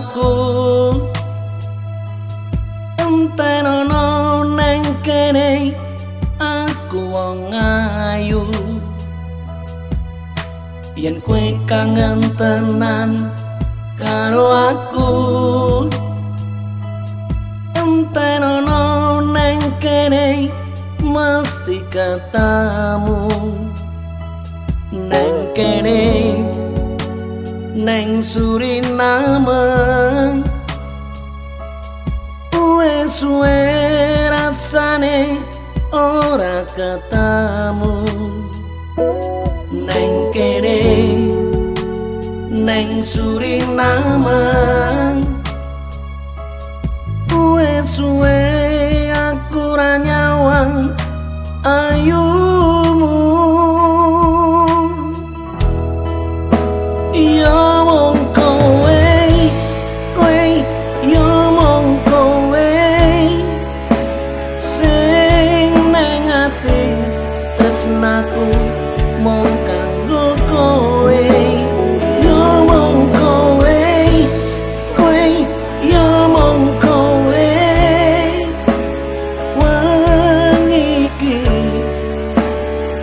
aku enten ana nang kene aku wong ayu. Yen kowe kangen tenan karo aku. Enten ana nang kene mesti katamu nang kene neng suriname. Wes rasane ora katamu neng kene neng suriname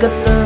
ketemu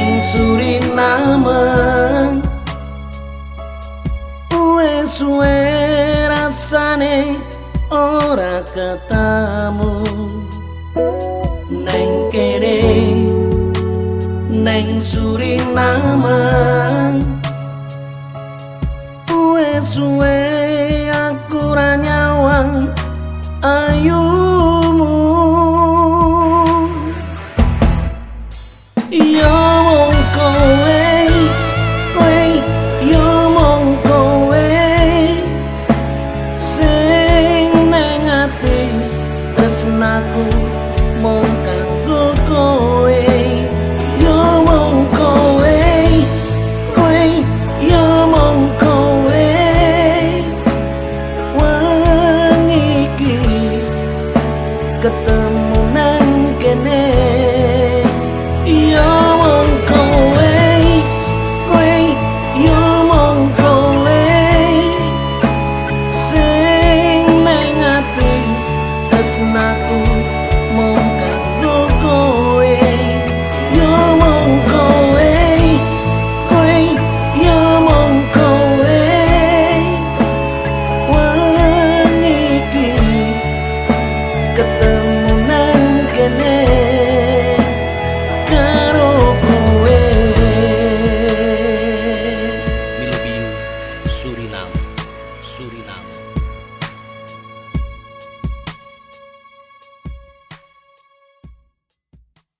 neng suriname. Wes rasane ora ketamu neng kene neng suriname ketemu